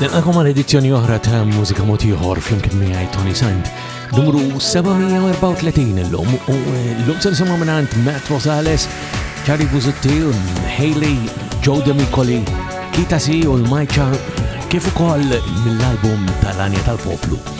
Nilqakom għal edizzjoni oħra ta' mużika mod ieħor flimkien miegħi Tony Sant. Numru 734 illum u eh, llum se nisimgħu mingħand Matt Rosales, Charlie Buzutti, Haley, Joe Demicoli, Kita Si u l-Majċa kif ukoll mill-album tal-Anja tal-Poplu.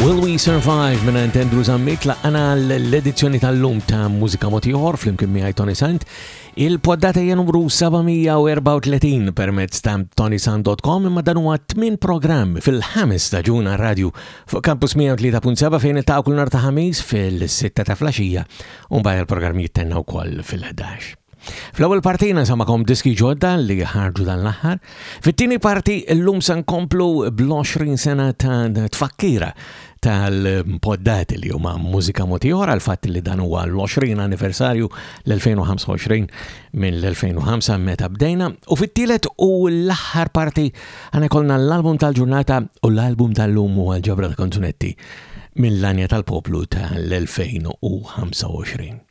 Will We Survive minn Andrew Zammit laqqana l-edizzjoni tal-lum ta' Mużika Motiħor fl-imkien miħaj Tony Sant. Il-poddata hija numru 734 permezz ta' tonisan.com imma dan huwa tmien programm fil-ħames ta' ġuna radju fuq Campus 103.7 fejn il-ta' kull nar ta' ħamis fil-sitta ta' flaxija u mbagħad il-programm jittenna wkoll fil-11. Fl-ewwel parti nasamakom diski ġodda li ħarġu dan l-aħħar. Fit-tieni parti llum se nkomplu bl-20 sena ta' tfakkira tal-poddati li huma mużika motiħor għal fatt li dan huwa l-20 anniversarju l-2025 minn l-2005 meta bdejna u fit-tielet u l-aħħar parti għana kolna l-album tal-ġurnata u l-album tal-lum u għal-ġabra ta' konsunetti mill-lanja tal-poplu tal-2025.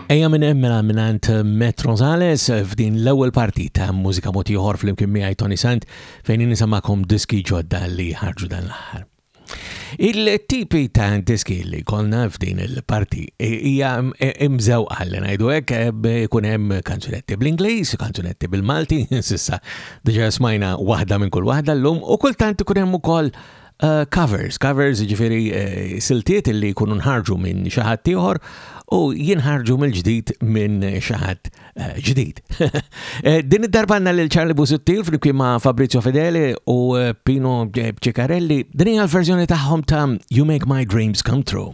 Ejja minn hemm mela mingħand Met Rosales f'din l-ewwel parti ta' mużika mod ieħor flimkien miegħi Tony Sant fejn nisamakom diski ġodda li ħarġu dan l-aħħar. Il-tipi ta' diski li kolna f'din il-parti hija imżew għalli ngħidu hekk eh, ikun hemm kanzunetti bl-Ingliż, kanzunetti bil-Malti, sissa diġà smajna waħda minn kull waħda llum u kultant ikun hemm ukoll Eh, covers, covers ġifiri eh, siltiet li jkunu nħarġu minn xaħat tiħor u jinħarġu mill-ġdid minn xaħat eh, ġdid. Din id-darba għanna l-Charlie Busuttil flimkien ma' Fabrizio Fedele u Pino Ciccarelli, din hija l-verżjoni tagħhom ta' You Make My Dreams Come True.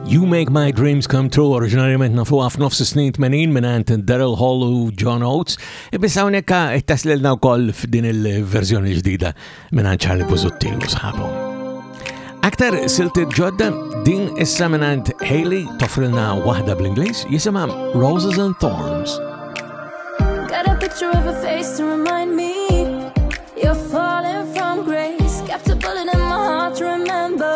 You Make My Dreams Come True oriġinarjament nafu għaf nofs snin 80 minant Daryl Hall u John Oates ibis hawnhekk taslilna wkoll f'din il-verżjoni ġdida minant Charlie Buzutti u sħabu. Aktar silti ġodda din issa minant Haley toffrilna waħda bl-Ingliż jisimha Roses and Thorns. Got a picture of a face to remind me you're falling from grace. Kept a bullet in my heart to remember.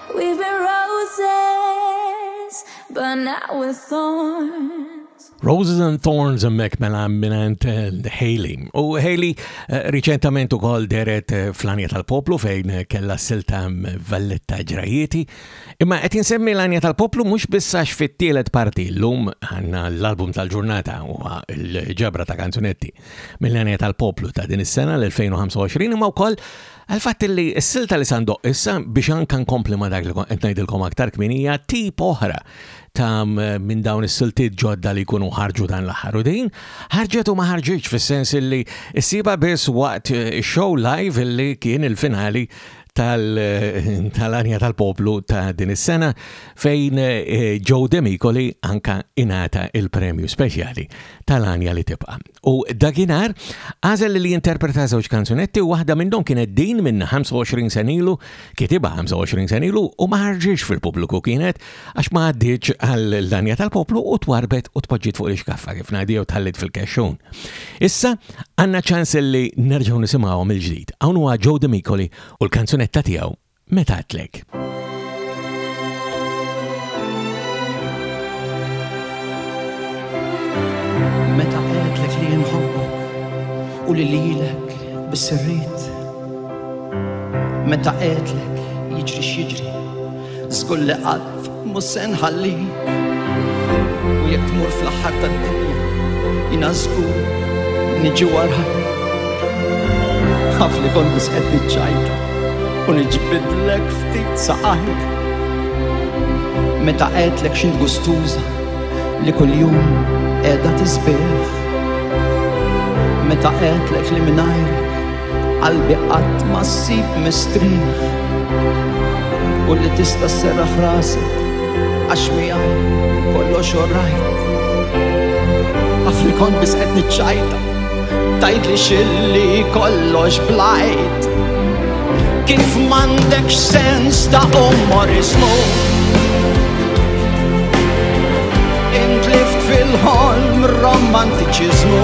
We've been roses, but now we're thorns. Roses and Thorns emmek mela minant eh, Haley. U Haley eh, riċentament ukoll deret eh, fl-anja tal-poplu fejn kella silta mm, valletta ġrajieti. Imma qed insemmi l-anja tal-poplu mhux bissax fit-tielet parti llum għandna l-album tal-ġurnata u l-ġabra ta' kanzunetti mill-anja tal-poplu ta' din is-sena l-2025 imma wkoll Għall-fatt li s-silta li sa ndoqq issa, biex anke nkompli ma' dak li kont qed ngħidilkom aktar kmieni, hija tip oħra ta' minn dawn is-siltiet ġodda li jkunu ħarġu dan l-aħħar. U din ħarġet u ma ħarġitx fis-sens illi ssibha biss waqt show live illi kien il-finali tal-anja tal-poplu ta' din is-sena fejn eh, Joe Demikoli anka inata il-premju speċjali tal-anja li tibqa'. U dakinhar għażel li jinterpreta żewġ kanzunetti u waħda minnhom kienet din minn 25 senilu, kitiba 25 senilu u ma ħarġiex fil-pubbliku kienet għax ma għaddiċ għall-lanja tal-poplu u twarbet u tpoġġiet fuq l-iskaffa kif ngħidi u tħallit fil-kexxun. Issa għandna ċans li nerġgħu nisimgħuhom il-ġdid. Hawn huwa Joe Demicoli u l-kanzunetta tiegħu Meta għedtlek. Meta għedtlek li jinħobbok u li lilek bis-sirrit. Meta għedtlek jiġri x'jiġri, żgur li qatt Mhux se nħallik u jekk tmur fl-aħħar tad-dinja jina żgur niġi wara. Ħaf li kont nisqed niċċajta u niġbidlek ftit saqajt. Meta qedlek xint gustuża li kuljum qiegħda tisbieħ. Meta qedlek li mingħajr Qalbi qatt ma ssib mistrieħ u li tista' sserraħ rasek għax miegħi kollox orrajt. Għaf li kont biss qed niċċajta tajt li xilli kollox blajt. Kif m'għandekx sens ta' umorizmu Intlift fil-ħolm romantiċiżmu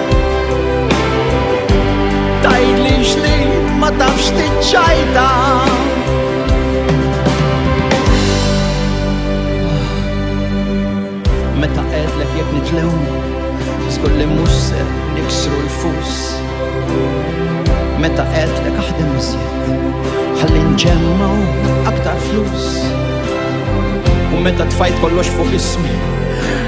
Tajdlix li ma tafx tiċċajta. Meta qedlek jekk nitlew, żgur li mhux se niksru l-fus. Meta qedlek aħdem iżjed, ħalli nġemmaw aktar flus. U meta tfajt kollox fuq ismi,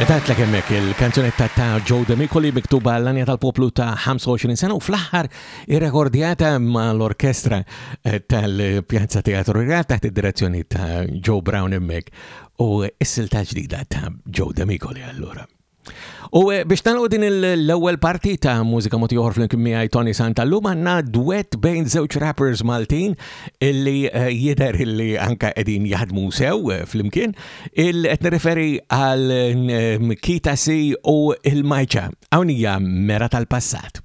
Meta għetlek hemmhekk il-kanzunetta ta' Joe Demicoli miktuba l-anja tal-poplu ta' 25 sena u fl-aħħar irrekordjata ma' l-orkestra eh, tal-Pjazza Teatru Real taħt id-direzzjoni ta' Joe Brown hemmhekk u s-silta ġdida ta' Joe Demicoli allura. U eh, biex nalqu din l-ewwel parti ta' mużika moti oħor flimkien miegħi Tony Santallum għandna dwet bejn żewġ rappers Maltin illi eh, jidher illi anka qegħdin jaħdmu sew eh, flimkien il qed nirreferi għal Kita Si u il-Majċa hawn hija mera tal-passat.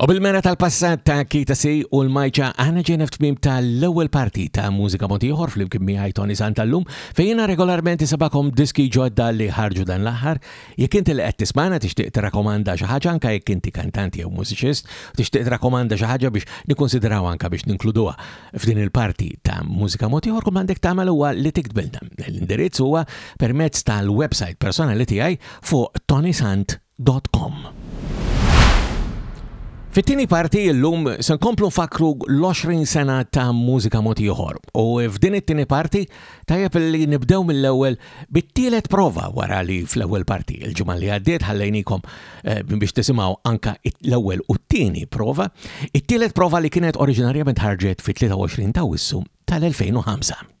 U bil-mera tal-passat ta' Kita Si u l-Majċa għana ġejna f'tmim tal-ewwel parti ta' mużika motiħor fl-imkien miħaj Tony Santallum fejjina regolarment isabakom diski ġodda li ħarġu dan l-aħħar. Jekk inti li qed tismana tixtieq tirrakomanda xi ħaġa anke jekk inti kantanti jew mużiċist, tixtieq tirrakomanda xi ħaġa biex nikkonsidraw anke biex ninkluduha f'din il-parti ta' mużika motiħor kull għandek tagħmel huwa li tiktbilna. L-indirizz huwa permezz tal-website personali tiegħi fuq tonysant.com www.ecommerce.com. Fit-tieni parti llum se nkomplu nfakru l-20 sena ta' mużika mod ieħor u f'din it-tieni parti tajjeb li nibdew mill-ewwel bit-tielet prova wara li fl-ewwel parti il-ġimgħa li għaddiet ħallejnikom eh, biex tisimgħu anka l-ewwel u t-tieni prova, it-tielet prova li kienet oriġinarjament ħarġet fit-23 ta' Wissu tal-2005.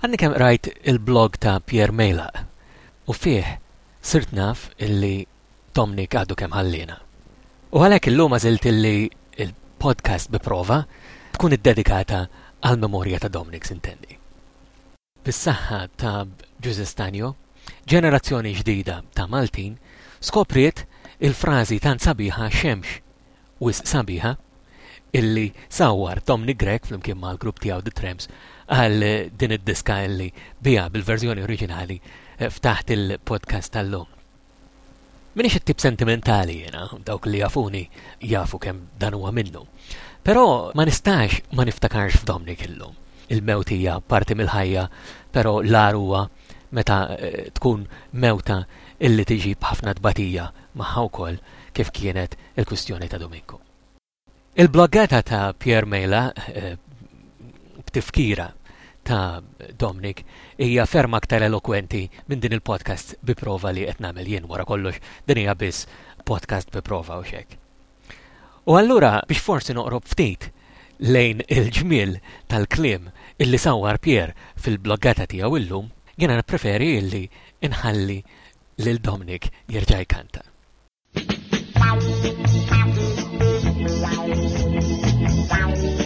Għadni kemm qrajt il-blog ta' Pierre Mejlaq u fih sirt naf illi Tom Nick għadu kemm ħalliena. U għalhekk illum għażilt illi il-podcast bi prova tkun iddedikata għall-memorja ta' Dominic Sintendi. Bis-saħħa ta' Giuseppe Stanio, ġenerazzjoni ġdida ta' Maltin skopriet il-frażi tant sabiħa xemx wisq sabiħa illi sawwar Tom Nigrek flimkien mal-grupp tiegħu The Tramps għal din id-diska illi biha bil-verżjoni oriġinali ftaħt il-podcast tal-lum. Minix it-tip sentimentali jena, dawk li jafuni jafu kem dan huwa minnu. Pero ma nistax ma niftakarx f'Domnik illum. Il-mewt hija parti mill-ħajja, pero l-ar huwa meta tkun mewta illi tiġib ħafna tbatija magħha wkoll kif kienet il-kwistjoni ta' Domingo. Il-bloggata ta' Pierre Mejla b'tifkira ta' Dominic hija ferm aktar elokwenti minn din il-podcast bi prova li qed nagħmel jien, wara kollox din hija biss podcast bi prova u x'hekk. U allura biex forsi noqrob ftit lejn il-ġmiel tal-kliem illi sawwar Pierre fil-bloggata tiegħu illum, jiena nippreferi illi nħalli lil Dominic jerġa' jkanta.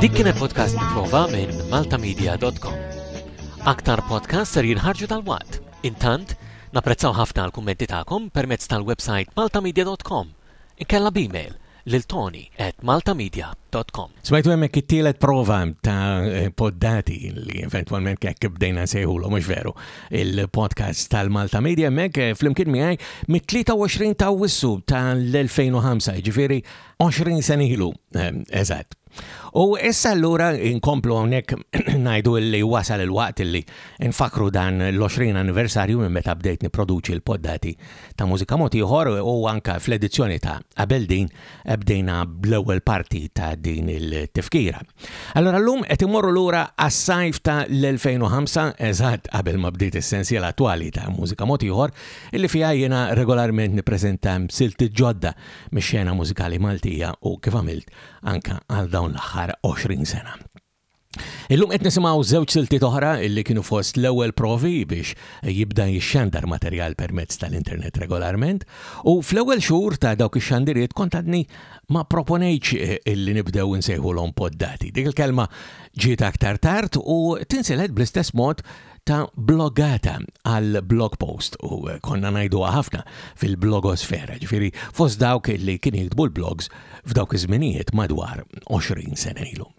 Dik kienet podcast prova minn maltamedia.com. Aktar podcast ser jinħarġu tal-waqt. Intant, naprezzaw ħafna l-kummenti tagħkom permezz tal-website maltamedia.com. Inkella b-mail lil Tony at maltamedia dot com. Smajtu hemmhekk it-tielet prova ta' poddati li eventwalment kekk bdejna nsejħulhom mhux veru il-podcast tal-Malta Media hemmhekk eh, flimkien miegħi mit-23 ta' Wissu tal-2005, ġifieri 20 sen ilu eh, eżatt. U issa allura inkomplu hawnhekk ngħidu li wasal il-waqt li nfakru dan l-20 anniversarju minn meta bdejt nipproduċi l-poddati ta' mużika mod ieħor u anka fl-edizzjoni ta' qabel din bdejna bl-ewwel parti ta' din il-tifkira. Allura llum qed immorru lura għas-sajf ta' l-2005 eżatt qabel ma bdiet is-sensiel attwali ta' mużika mod ieħor illi fiha jiena regolarment nippreżenta silti ġodda mix-xena mużikali Maltija u kif għamilt anka għal dawn l-aħħar 20 sena. Illum qed nisimgħu żewġ silti oħra illi kienu fost l-ewwel provi biex jibda jixxandar materjal permezz tal-internet regolarment u fl-ewwel xhur ta' dawk ix-xandiriet kont għadni ma proponejċ eh, illi nibdew insejħulhom poddati. Dik il-kelma ġiet aktar tard u tinsilet bl-istess mod ta' bloggata għal blog post u eh, konna ngħiduha ħafna fil-blogosfera, ġifieri fost dawk li kien jiktbu l-blogs f'dawk iż-żminijiet madwar 20 sena ilu.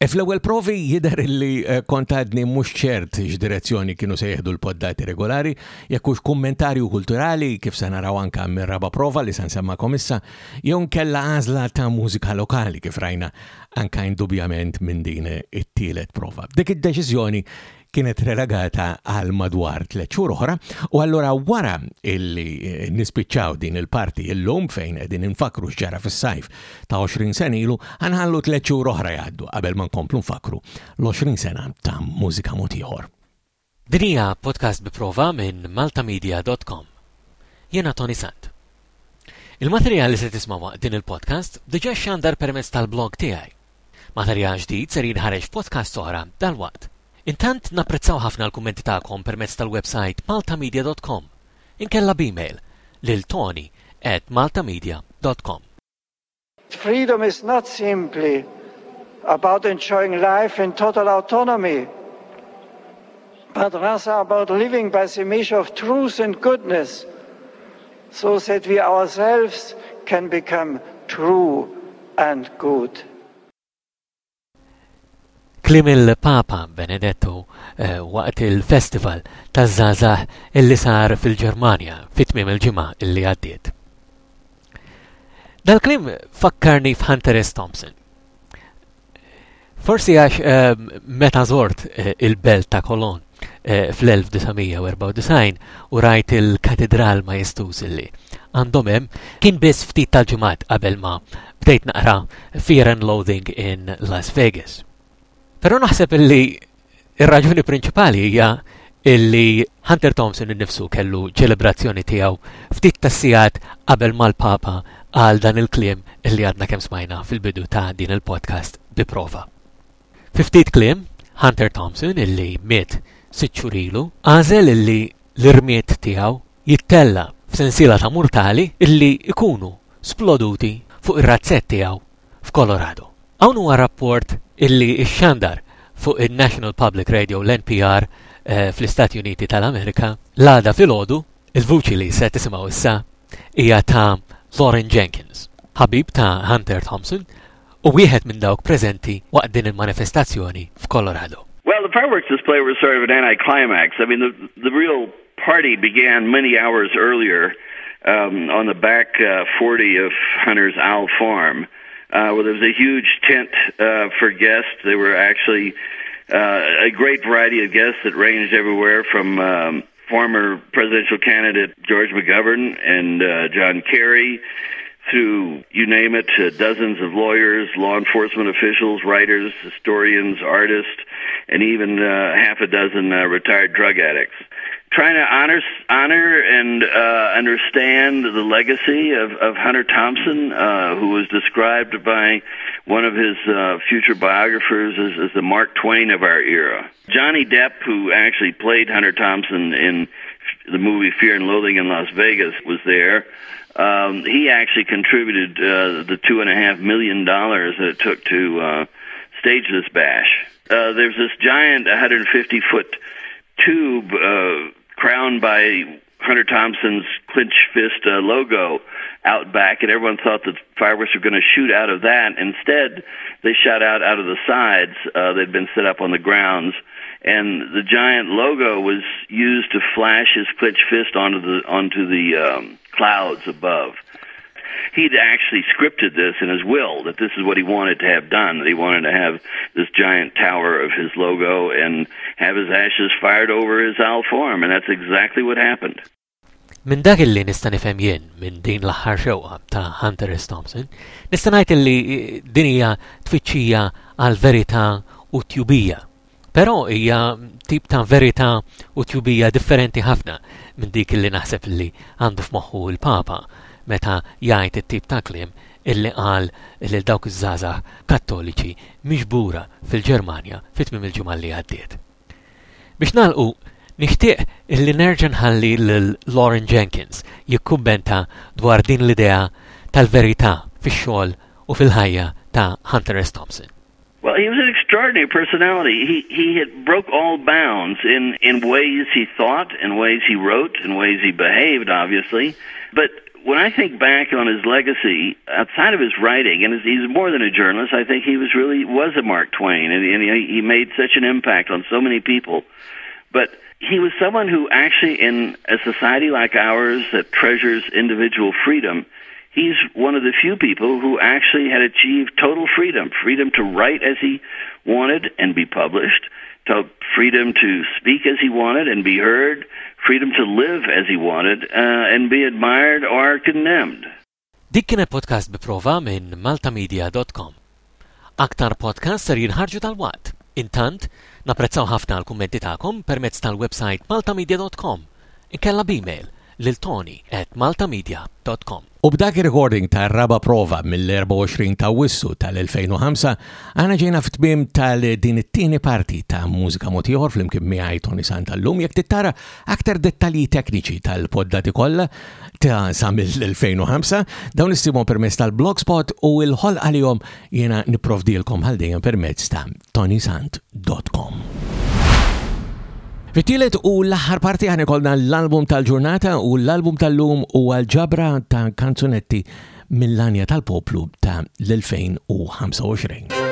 E fl-ewwel provi jidher li eh, kontadni mhux ċert x'direzzjoni kienu se jieħdu l-poddati regolari, jekk hux kummentarju kulturali kif se naraw anke mir-raba prova li se nsemmakom issa, jew kella għażla ta' mużika lokali kif rajna anke indubjament minn din it-tielet prova. Dik id-deċiżjoni kienet relegata għal madwar tliet xhur oħra u allura wara illi eh, nispiċċaw din il-parti illum fejn qegħdin infakru x'ġara fis-sajf ta' 20 sen ilu ħanħallu tliet xhur oħra jgħaddu qabel ma nkomplu nfakru l-20 sena ta' mużika mod ieħor. Din hija podcast bi prova minn maltamedia dot com. Jiena Tony Sant. Il-materjal li se tisma' waqt din il-podcast diġà xxandar permezz tal-blog tiegħi. Materjal ġdid ser jinħareġ f'podcasts oħra dalwaqt. Intant napprezzaw ħafna l-kummenti tagħkom permezz tal-websajt maltamedia dot com inkella b'email lil tony at maltamedia dot com. Freedom is not simply about enjoying life in total autonomy, but rather about living by the measure of truth and goodness, so that we ourselves can become true and good. Kliem il-Papa Benedettu waqt il-Festival taż-Żgħażagħ illi sar fil-Ġermanja fi tmiem il-ġimgħa illi għaddiet. Dal-kliem fakkarni f'Hunter S. Thompson. Forsi għax meta żort il-belt ta' Kolon Eh, fl-1994 u rajt il-katedral ma jistuz illi għandhom hemm kien biss ftit tal-ġimgħat qabel ma bdejt naqra Fear and Loathing in Las Vegas. Però naħseb illi ir-raġuni prinċipali hija illi Hunter Thompson innifsu kellu ċelebrazzjoni tiegħu ftit tas-sigħat qabel mal-Papa għal dan il-kliem illi għadna kemm smajna fil-bidu ta' din il-podcast bi prova. Fi ftit kliem, Hunter Thompson, illi miet sitt xhur ilu, għażel illi l-irmied tiegħu jittella' f'sensiela ta' murtali illi jkunu sploduti fuq ir-razzett tiegħu f'Colorado. Hawn huwa rapport illi xxandar fuq in-National Public Radio, l-NPR, fl-Istati Uniti tal-Amerika l-għada filgħodu, il-vuċi li se tisimgħu issa hija ta' Lauren Jenkins, ħabib ta' Hunter Thompson, u wieħed minn dawk preżenti waqt din il-manifestazzjoni f'Colorado. Well, the fireworks display was sort of an anticlimax. I mean, the, the real party began many hours earlier um, on the back uh, 40 of Hunter's Owl Farm uh, where there was a huge tent uh, for guests. There were actually uh, a great variety of guests that ranged everywhere from um, former presidential candidate George McGovern and uh, John Kerry through you name it, uh, dozens of lawyers, law enforcement officials, writers, historians, artists, and even uh, half a dozen uh, retired drug addicts trying to honor honor and uh, understand the legacy of, of Hunter Thompson, uh, who was described by one of his uh, future biographers as, as the Mark Twain of our era. Johnny Depp, who actually played Hunter Thompson in the movie Fear and Loathing in Las Vegas, was there. Um, he actually contributed uh, the two and a half million dollars that it took to uh, stage this bash. Uh, there's this giant 150 foot tube uh, crowned by Hunter Thompson's clinch fist uh, logo out back, and everyone thought that fireworks were going to shoot out of that. Instead, they shot out out of the sides. Uh, they'd been set up on the grounds, and the giant logo was used to flash his clinch fist onto the onto the um, clouds above He'd actually scripted this in his will that this is what he wanted to have done, that he wanted to have this giant tower of his logo and have his ashes fired over his owl farm and that's exactly what happened. Minn dak illi nista' nifhem jien minn din l-aħħar xewqa ta' Hunter S. Thompson, nista' ngħid illi eh, din hija tfittxija għal verità u tjubija Però hija tip ta' verità u tjubija differenti ħafna minn dik li naħseb li għandu f'moħħu l-Papa meta jgħid it-tip ta' kliem illi qal lil dawk iż-żgħażagħ Kattoliċi miġbura fil-Ġermanja fi tmiem il-ġimgħa li għaddiet. Biex nagħlqu, nixtieq illi nerġa' nħalli lil Lauren Jenkins jikkummenta dwar din l-idea tal-verità fix-xogħol u fil-ħajja ta' Hunter S. Thompson. Well, he was an extraordinary personality. He he had broke all bounds in in ways he thought, in ways he wrote, in ways he behaved, obviously. But when I think back on his legacy, outside of his writing, and he's more than a journalist, I think he was really was a Mark Twain, and, and he, he made such an impact on so many people. But he was someone who actually, in a society like ours that treasures individual freedom, he's one of the few people who actually had achieved total freedom freedom to write as he wanted and be published, to freedom to speak as he wanted and be heard, freedom to live as he wanted uh, and be admired or condemned. Dik kienet podcast bi prova minn maltamedia dot com. Aktar podcasts ser jinħarġu dalwaqt. Intant, napprezzaw ħafna l-kummenti tagħkom permezz tal-websajt maltamedia dot com inkella b'email lil tony at maltamedia dot com. U b'dak ir-recording tar-raba' prova mill-24 ta' Awwissu tal-2005, aħna ġejna f'tmiem tal-din it-tieni parti ta' Mużika Mod Ieħor flimkien miegħi Tony Santallum jekk tittara Aktar dettalji tekniċi tal-poddati kollha ta' sa mill-2005 dawn issibhom permezz tal-blogspot u l-ħolq għalihom jiena nipprovdilkom għal dejjem permezz ta' tonysant.com. Fittilet u l-aħħar parti ħan ikolna l-album tal-ġurnata u l-album tal-lum u għal ġabra ta' kanzunetti mill-għanja tal-poplu ta' l-2025.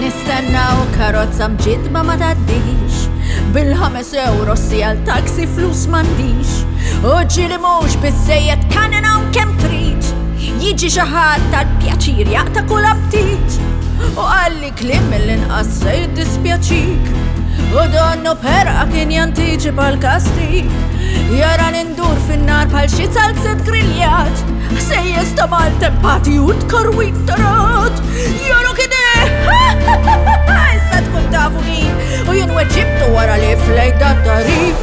Nistennaw karozza mġidba ma taddix Bil-ħames euro si għal taksi flus mandix U ġili mux bizzejet kanin għam kem trit Jiġi xaħat tal-pjaċir jaqta kull aptit U għalli Kliem mill-inqas se jiddispjaċik. U donnu b'ħerqa kien jantiċipa l-kastik. Jara nindur fin-nar bħal xi salzet griljat. Ħsejjes ta' Malta pati u tkarwit tarat. Jara kien Issa tkun tafu min u jien weġibtu wara li flejda tarif.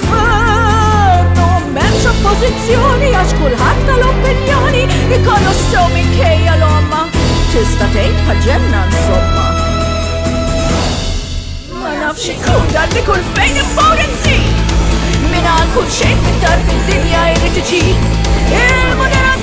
Gvern u m'hemmx oppożizzjoni għax kulħadd tal-opinjoni ikollu sew minkejja l-omma. Tista' tgħid bħal ġenna insomma. Ma nafx ikun dan li kull fejn immur insib. Mingħand kull xejn fid-dar fid-dinja jrid iġib. Il-moderazzjoni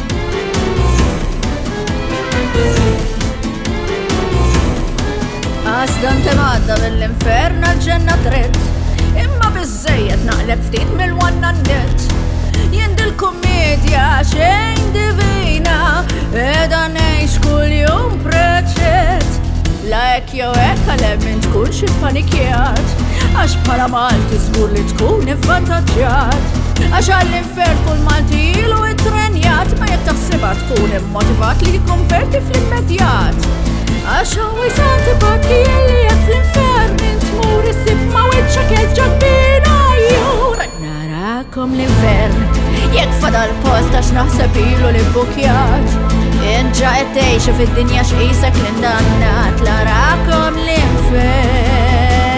Għas dan temada mill-infern għal-ġenna dritt Imma bizzejed naqleb ftit mill-wanna n-net Jien dil-kommedja xejn divina Eda nejx kull jum preċet La ek jew ek għalem minn tkun xi panikjat Għax bħala Malti żgur li tkun iffantaġġjat Għax għall Vert kull Malti ilu ittrenjat ma jekk taħsibha tkun immotivat li jikkonverti fl-immedjat. Għax hawn isanti bakki li jekk fl-infern int tmur issib ma' wiċċek il-ġabbina jur. Narakom l-infern jekk fadal post għax naħseb ilu li bukjat. Inġa qed tgħixu fid-dinja x'qisek l-indannat l-arakom l-infern.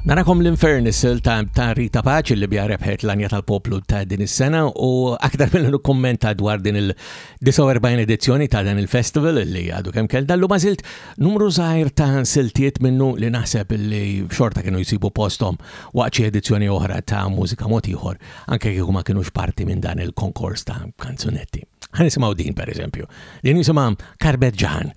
Narakom l-infern is-sil ta' Rita Paċi li bija rebħet l-anja tal-poplu ta' din is-sena u aktar minn nukkummenta dwar din il-49 edizzjoni ta' dan il-festival li għadu kemm kell dallu ma' zilt numru żgħir ta' siltiet minnu li naħseb li xorta kienu jsibu postom waqt xi edizzjoni oħra ta' mużika mod ieħor anke kieku ma kienux parti minn dan il-konkors ta' kanzunetti. Ħanisimgħu din pereżempju. Din jisimha Karbet Ġaħan.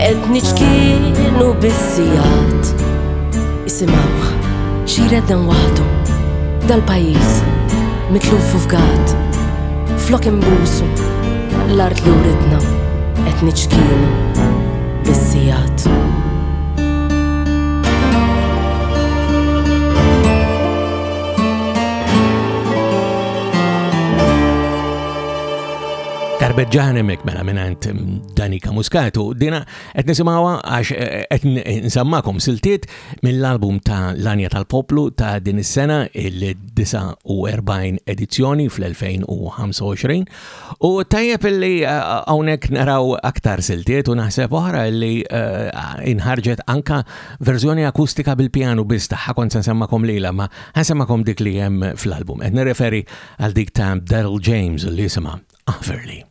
Qed niċkienu bis-sigħat. Isimgħuh, xi jreddan waħdu. Dal-pajjiż, mitluf u fgat. Flok imbusu, l-art li wridna. Qed niċkienu bis-sigħat. Darbeġġaħan emmek mela minant Danica Muscatu. Dina qed nisimgħuha għax eh, qed nsammakom siltiet mill-album ta' Lanja tal-Poplu ta' din is-sena il-49 edizzjoni fl-2025 u tajjeb li eh, hawnhekk naraw aktar siltiet u naħseb oħra li eh, inħarġet anka verżjoni akustika bil-pjanu biss tagħha kont se nsemmakom lila ma ħansemmakom dik li hemm fl-album. Qed nirreferi għal dik ta' Daryl James li jisimha Averly.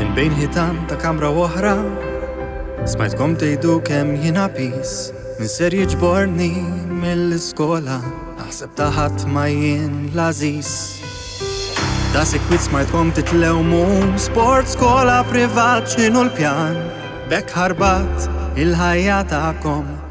Minn bejn ħitan ta' kamra oħra, smajtkom tgħidu kemm jiena pis, minn ser jiġborni mill-iskola, naħseb taħat ma jien l-aziz. Da sikwit smajtkom titlewmu, sport skola privat xinu l-pjan, bekk ħarbat il-ħajja ta'kom.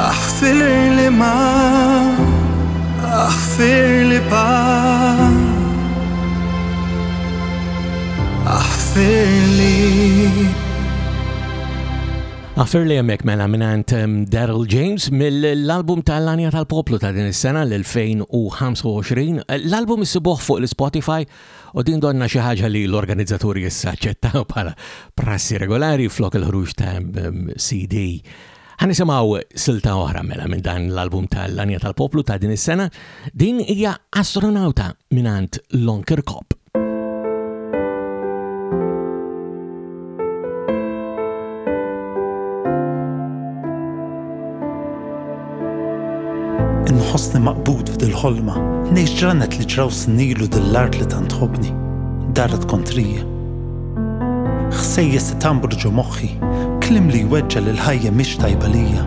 Aħfirli ma, aħfirli pa, aħfirli. Għafir li jemmek mela minnant um, Daryl James mill-album tal-Lanja tal-Poplu ta' din is-sena l-2025. L-album issibuħ fuq l-Spotify U din donnha xi ħaġa li l-organizzaturi issa aċċettaw bħala prassi regolari flok il-ħruġ ta' CD. Ħanisimgħu silta oħra mela minn dan l-album tal-Lanja tal-Poplu ta' din is-sena, din hija astronauta mingħand Lonker Cop. Inħossni maqbud f'dil-ħolma, ngħix ġranet li ġraw snilu dil-art li tant ħobni, daret kontrija. Ħsejjes tambru ġo moħħi, klim li jweġġa lil ħajja mhix tajba lija.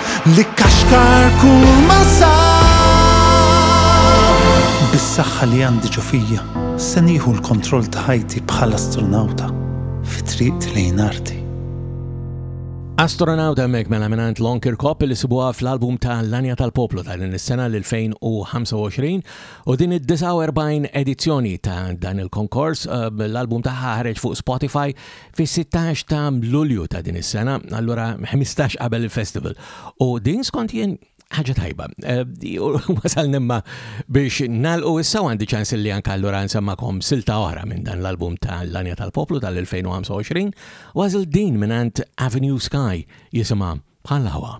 L-ikkaxkar kulma sab. Bis-saħħa li għandi ġo fija, se nieħu l-kontroll ta' ħajti bħal astronawta fi triqti lejn arti. Astronawt hemmhekk mela mingħand Lonker Cop li sibuha fl-album ta' L-Anja tal-Poplu ta' din is-sena l-2025 u din id-49 edizzjoni ta' dan il-konkors eh, l-album ta' ħareġ fuq Spotify fis-sittax ta' Lulju ta' din is-sena, allura ħmistax qabel il-festival. U din skont jien ħaġa tajba. Eh, wasal nimma biex nalqu issa għandi ċans li anka allura nsemmakom silta oħra minn dan l-album ta' l-Anja tal-Poplu tal-2025, wasal din minn Avenue Sky jisima bħal ħawa.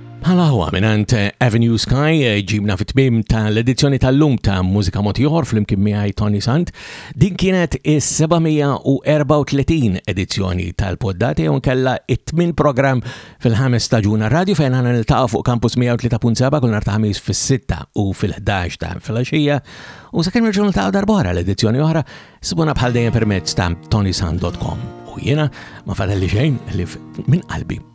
Bħala ħwa minant Avenue Sky eh, ġibna fit tmim tal-edizzjoni tal-lum ta' Mużika Motiħor fl-imkien miħaj Tony Sant. Din kienet is-734 edizzjoni tal-poddati un kella it-tmin program fil-ħames staġuna radio fejn għana nil-taqa fuq Campus 103.7 kull nar ta' ħamis fil-6 u fil-11 ta' fil-axija u sa' kien mirġun ta' darbora l-edizzjoni oħra sibuna bħal dejjem permezz ta' tonysant.com u jena ma fadalli xejn li minn qalbi